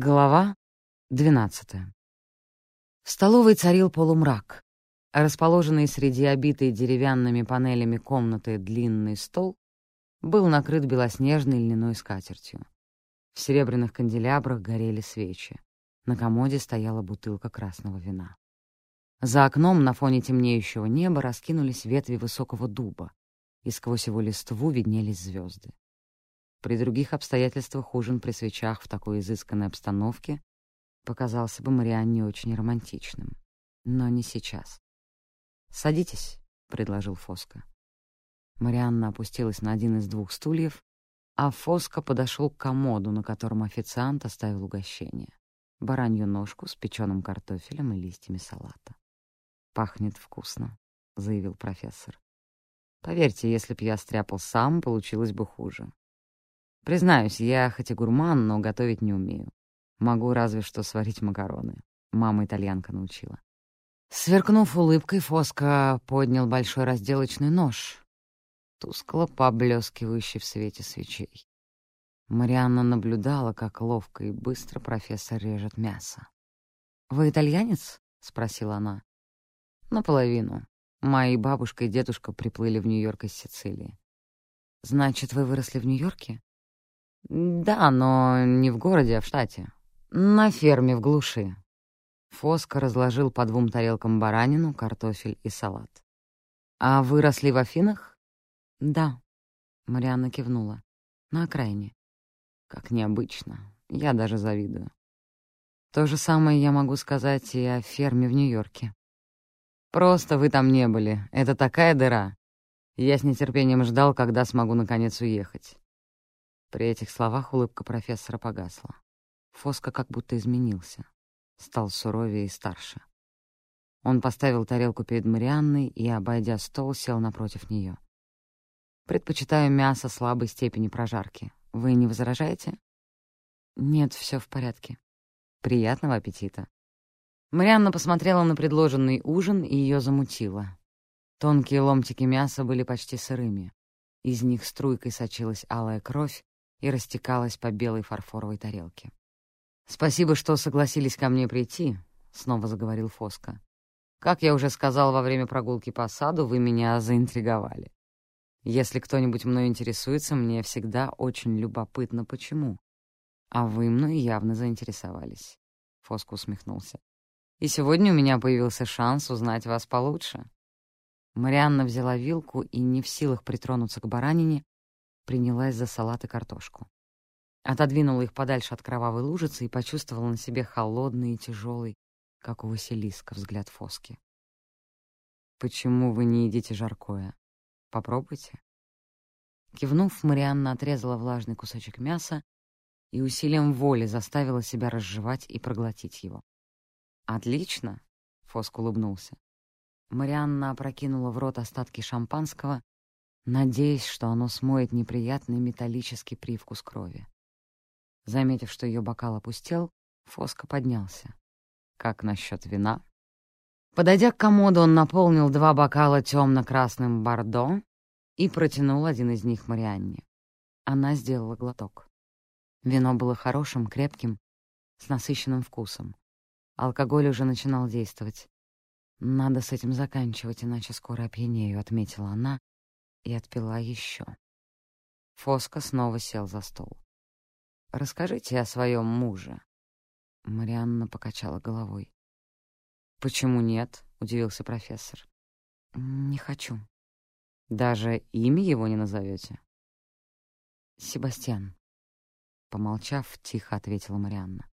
Глава двенадцатая. В столовой царил полумрак. Расположенный среди обитой деревянными панелями комнаты длинный стол был накрыт белоснежной льняной скатертью. В серебряных канделябрах горели свечи. На комоде стояла бутылка красного вина. За окном на фоне темнеющего неба раскинулись ветви высокого дуба, и сквозь его листву виднелись звезды. При других обстоятельствах ужин при свечах в такой изысканной обстановке показался бы Марианне очень романтичным. Но не сейчас. «Садитесь», — предложил Фоска. Марианна опустилась на один из двух стульев, а Фоска подошел к комоду, на котором официант оставил угощение. Баранью ножку с печеным картофелем и листьями салата. «Пахнет вкусно», — заявил профессор. «Поверьте, если б я стряпал сам, получилось бы хуже. Признаюсь, я хоть и гурман, но готовить не умею. Могу разве что сварить макароны. Мама итальянка научила. Сверкнув улыбкой, Фоско поднял большой разделочный нож, тускло поблескивающий в свете свечей. Марианна наблюдала, как ловко и быстро профессор режет мясо. «Вы итальянец?» — спросила она. «Наполовину. Мои бабушка и дедушка приплыли в Нью-Йорк из Сицилии». «Значит, вы выросли в Нью-Йорке?» «Да, но не в городе, а в штате. На ферме в глуши». Фоско разложил по двум тарелкам баранину, картофель и салат. «А вы росли в Афинах?» «Да», — Марианна кивнула. «На окраине». «Как необычно. Я даже завидую». То же самое я могу сказать и о ферме в Нью-Йорке. Просто вы там не были. Это такая дыра. Я с нетерпением ждал, когда смогу наконец уехать. При этих словах улыбка профессора погасла. Фоско как будто изменился, стал суровее и старше. Он поставил тарелку перед Марианной и, обойдя стол, сел напротив нее. «Предпочитаю мясо слабой степени прожарки. Вы не возражаете?» «Нет, все в порядке. Приятного аппетита». Марианна посмотрела на предложенный ужин, и ее замутило. Тонкие ломтики мяса были почти сырыми. Из них струйкой сочилась алая кровь, и растекалась по белой фарфоровой тарелке. «Спасибо, что согласились ко мне прийти», — снова заговорил Фоско. «Как я уже сказал во время прогулки по саду, вы меня заинтриговали. Если кто-нибудь мной интересуется, мне всегда очень любопытно, почему. А вы мной явно заинтересовались». Фоско усмехнулся. «И сегодня у меня появился шанс узнать вас получше». Марианна взяла вилку и, не в силах притронуться к баранине, принялась за салат и картошку. Отодвинула их подальше от кровавой лужицы и почувствовала на себе холодный и тяжелый, как у Василиска, взгляд Фоски. «Почему вы не едите жаркое? Попробуйте». Кивнув, Марианна отрезала влажный кусочек мяса и усилием воли заставила себя разжевать и проглотить его. «Отлично!» — Фоск улыбнулся. Марианна опрокинула в рот остатки шампанского надеясь, что оно смоет неприятный металлический привкус крови. Заметив, что ее бокал опустел, Фоско поднялся. «Как насчет вина?» Подойдя к комоду, он наполнил два бокала темно-красным бордо и протянул один из них Марианне. Она сделала глоток. Вино было хорошим, крепким, с насыщенным вкусом. Алкоголь уже начинал действовать. «Надо с этим заканчивать, иначе скоро опьянею», — отметила она, и отпила еще. Фоска снова сел за стол. «Расскажите о своем муже». Марианна покачала головой. «Почему нет?» — удивился профессор. «Не хочу». «Даже имя его не назовете?» «Себастьян», — помолчав, тихо ответила Марианна.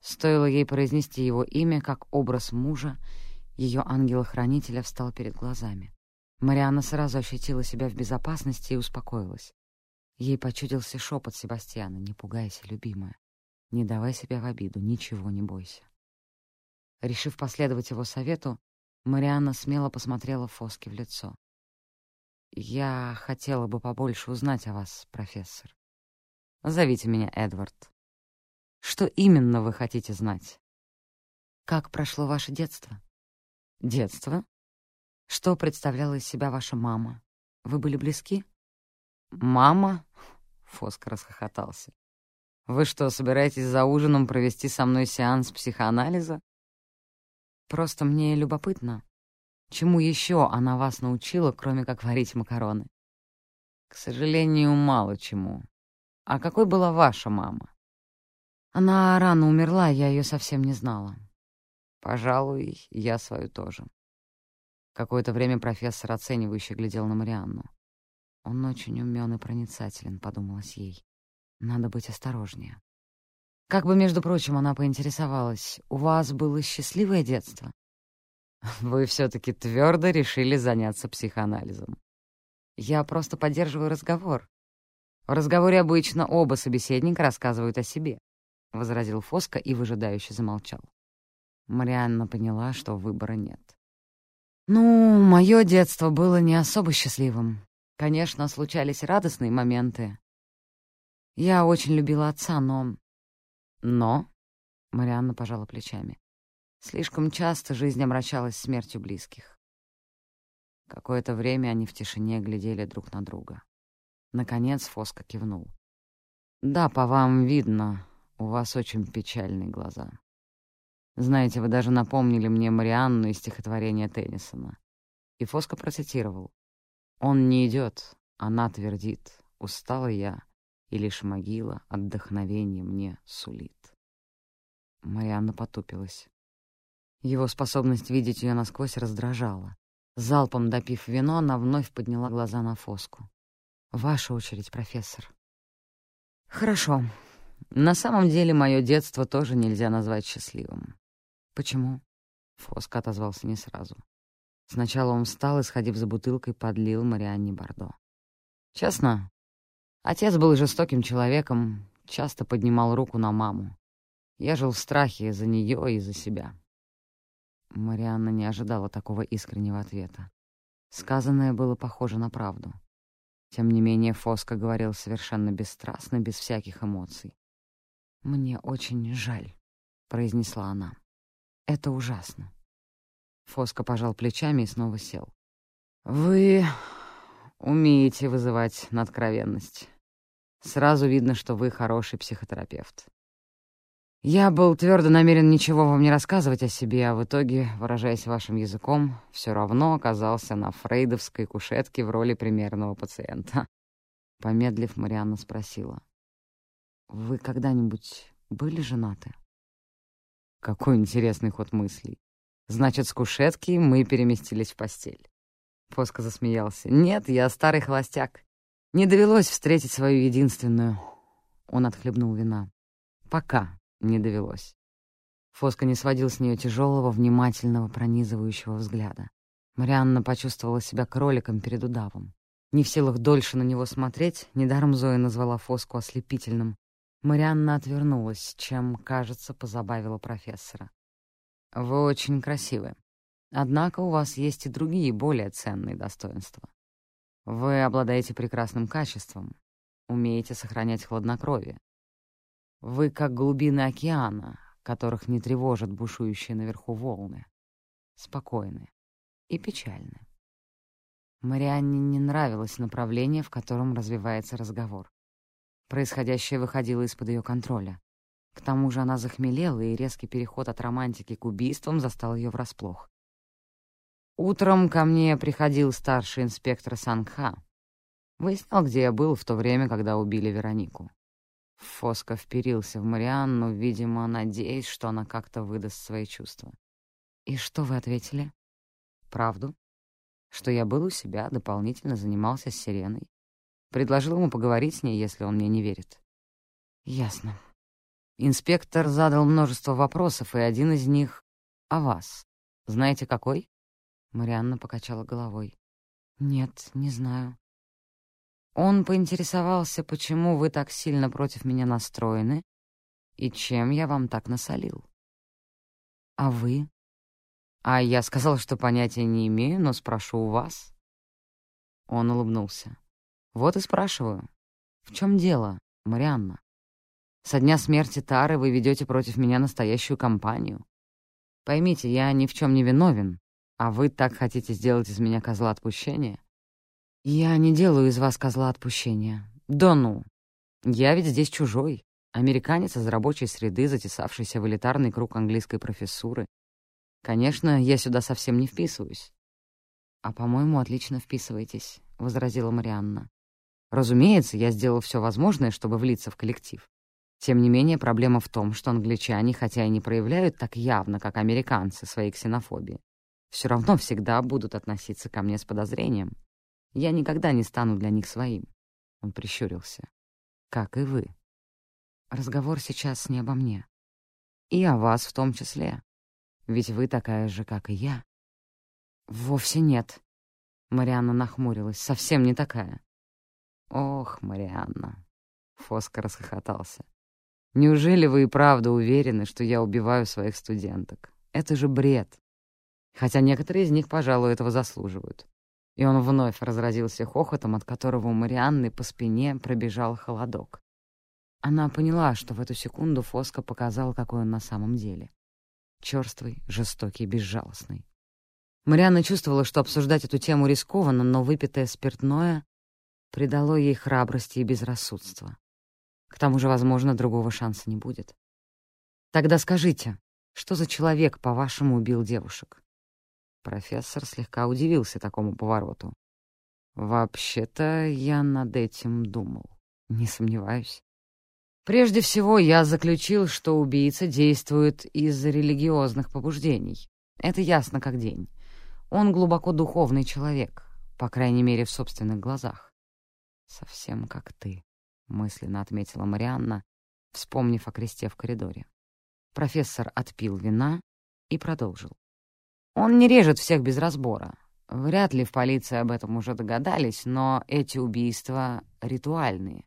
Стоило ей произнести его имя, как образ мужа, ее ангела-хранителя встал перед глазами. Марианна сразу ощутила себя в безопасности и успокоилась. Ей почудился шепот Себастьяна «Не пугайся, любимая. Не давай себя в обиду, ничего не бойся». Решив последовать его совету, Марианна смело посмотрела Фоске в лицо. «Я хотела бы побольше узнать о вас, профессор. Зовите меня Эдвард. Что именно вы хотите знать?» «Как прошло ваше детство?» «Детство?» Что представляла из себя ваша мама? Вы были близки? Мама? Фоск расхохотался. Вы что, собираетесь за ужином провести со мной сеанс психоанализа? Просто мне любопытно, чему еще она вас научила, кроме как варить макароны? К сожалению, мало чему. А какой была ваша мама? Она рано умерла, я ее совсем не знала. Пожалуй, я свою тоже. Какое-то время профессор оценивающе глядел на Марианну. Он очень умен и проницателен, подумалось ей. Надо быть осторожнее. Как бы, между прочим, она поинтересовалась, у вас было счастливое детство? Вы все-таки твердо решили заняться психоанализом. Я просто поддерживаю разговор. В разговоре обычно оба собеседника рассказывают о себе, — возразил Фоска и выжидающе замолчал. Марианна поняла, что выбора нет. «Ну, мое детство было не особо счастливым. Конечно, случались радостные моменты, я очень любила отца, но... Но... Марианна пожала плечами. Слишком часто жизнь омрачалась смертью близких. Какое-то время они в тишине глядели друг на друга. Наконец Фоска кивнул. «Да, по вам видно, у вас очень печальные глаза. Знаете, вы даже напомнили мне Марианну из стихотворения Теннисона». И Фоска процитировал. «Он не идет, она твердит. Устала я, и лишь могила отдохновение мне сулит. Марианна потупилась. Его способность видеть ее насквозь раздражала. Залпом допив вино, она вновь подняла глаза на Фоску. «Ваша очередь, профессор». «Хорошо. На самом деле, мое детство тоже нельзя назвать счастливым». «Почему?» Фоска отозвался не сразу. Сначала он встал и, сходив за бутылкой, подлил Марианне Бордо. «Честно, Отец был жестоким человеком, часто поднимал руку на маму. Я жил в страхе за нее и за себя. Марианна не ожидала такого искреннего ответа. Сказанное было похоже на правду. Тем не менее, Фоска говорил совершенно бесстрастно, без всяких эмоций. «Мне очень жаль», — произнесла она. «Это ужасно». Фоска пожал плечами и снова сел. «Вы Умеете вызывать на откровенность. Сразу видно, что вы хороший психотерапевт. Я был твердо намерен ничего вам не рассказывать о себе, а в итоге, выражаясь вашим языком, все равно оказался на фрейдовской кушетке в роли примерного пациента. Помедлив, Марианна спросила. «Вы когда-нибудь были женаты?» Какой интересный ход мыслей. Значит, с кушетки мы переместились в постель. Фоско засмеялся. «Нет, я старый холостяк. Не довелось встретить свою единственную». Он отхлебнул вина. «Пока не довелось». Фоско не сводил с нее тяжелого, внимательного, пронизывающего взгляда. Марианна почувствовала себя кроликом перед удавом. Не в силах дольше на него смотреть, недаром Зоя назвала Фоску ослепительным. Марианна отвернулась, чем, кажется, позабавила профессора. «Вы очень красивы», Однако у вас есть и другие, более ценные достоинства. Вы обладаете прекрасным качеством, умеете сохранять хладнокровие. Вы как глубины океана, которых не тревожат бушующие наверху волны. Спокойны и печальны. Марианне не нравилось направление, в котором развивается разговор. Происходящее выходило из-под ее контроля. К тому же она захмелела, и резкий переход от романтики к убийствам застал ее врасплох. Утром ко мне приходил старший инспектор Сангха. Выяснял, где я был в то время, когда убили Веронику. Фоско вперился в Марианну, видимо, надеясь, что она как-то выдаст свои чувства. «И что вы ответили?» «Правду. Что я был у себя, дополнительно занимался с Сиреной. Предложил ему поговорить с ней, если он мне не верит». «Ясно». Инспектор задал множество вопросов, и один из них — о вас. Знаете, какой? Марианна покачала головой. «Нет, не знаю». Он поинтересовался, почему вы так сильно против меня настроены и чем я вам так насолил. А вы? А я сказал, что понятия не имею, но спрошу у вас. Он улыбнулся. Вот и спрашиваю. В чем дело, Марианна? Со дня смерти Тары вы ведете против меня настоящую кампанию. Поймите, я ни в чем не виновен, а вы так хотите сделать из меня козла отпущения? Я не делаю из вас козла отпущения. Да ну. Я ведь здесь чужой. Американец из рабочей среды, затесавшийся в элитарный круг английской профессуры. Конечно, я сюда совсем не вписываюсь. «А, по-моему, отлично вписываетесь», — возразила Марианна. «Разумеется, я сделал все возможное, чтобы влиться в коллектив. Тем не менее, проблема в том, что англичане, хотя и не проявляют так явно, как американцы, своей ксенофобии, все равно всегда будут относиться ко мне с подозрением. Я никогда не стану для них своим». Он прищурился. «Как и вы. Разговор сейчас не обо мне. И о вас в том числе. Ведь вы такая же, как и я». «Вовсе нет». Марианна нахмурилась. «Совсем не такая». «Ох, Марианна!» Фоско расхохотался. «Неужели вы и правда уверены, что я убиваю своих студенток? Это же бред. Хотя некоторые из них, пожалуй, этого заслуживают». И он вновь разразился хохотом, от которого у Марианны по спине пробежал холодок. Она поняла, что в эту секунду Фоско показал, какой он на самом деле. Чёрствый, жестокий, безжалостный. Марианна чувствовала, что обсуждать эту тему рискованно, но выпитое спиртное придало ей храбрости и безрассудства. К тому же, возможно, другого шанса не будет. «Тогда скажите, что за человек, по-вашему, убил девушек?» Профессор слегка удивился такому повороту. «Вообще-то я над этим думал, не сомневаюсь. Прежде всего, я заключил, что убийца действует из-за религиозных побуждений. Это ясно как день. Он глубоко духовный человек, по крайней мере, в собственных глазах. «Совсем как ты», — мысленно отметила Марианна, вспомнив о кресте в коридоре. Профессор отпил вина и продолжил. «Он не режет всех без разбора. Вряд ли в полиции об этом уже догадались, но эти убийства ритуальные».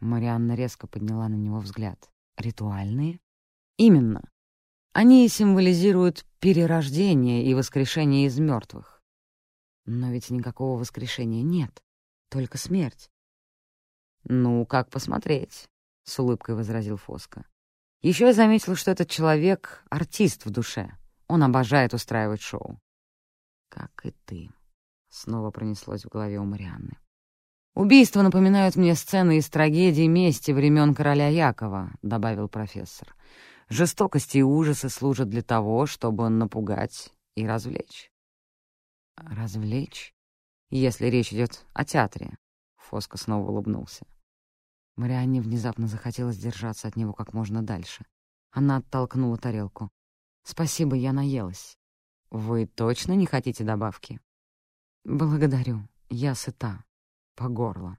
Марианна резко подняла на него взгляд. «Ритуальные?» «Именно. Они символизируют перерождение и воскрешение из мертвых. Но ведь никакого воскрешения нет, только смерть. «Ну, как посмотреть?» — с улыбкой возразил Фоско. Еще я заметил, что этот человек — артист в душе. Он обожает устраивать шоу. «Как и ты», — снова пронеслось в голове у Марианны. «Убийства напоминают мне сцены из трагедии мести времен короля Якова», — добавил профессор. Жестокости и ужасы служат для того, чтобы напугать и развлечь. Развлечь? Если речь идет о театре. Фоско снова улыбнулся. Марианне внезапно захотелось держаться от него как можно дальше. Она оттолкнула тарелку. «Спасибо, я наелась. Вы точно не хотите добавки?» «Благодарю. Я сыта. По горло».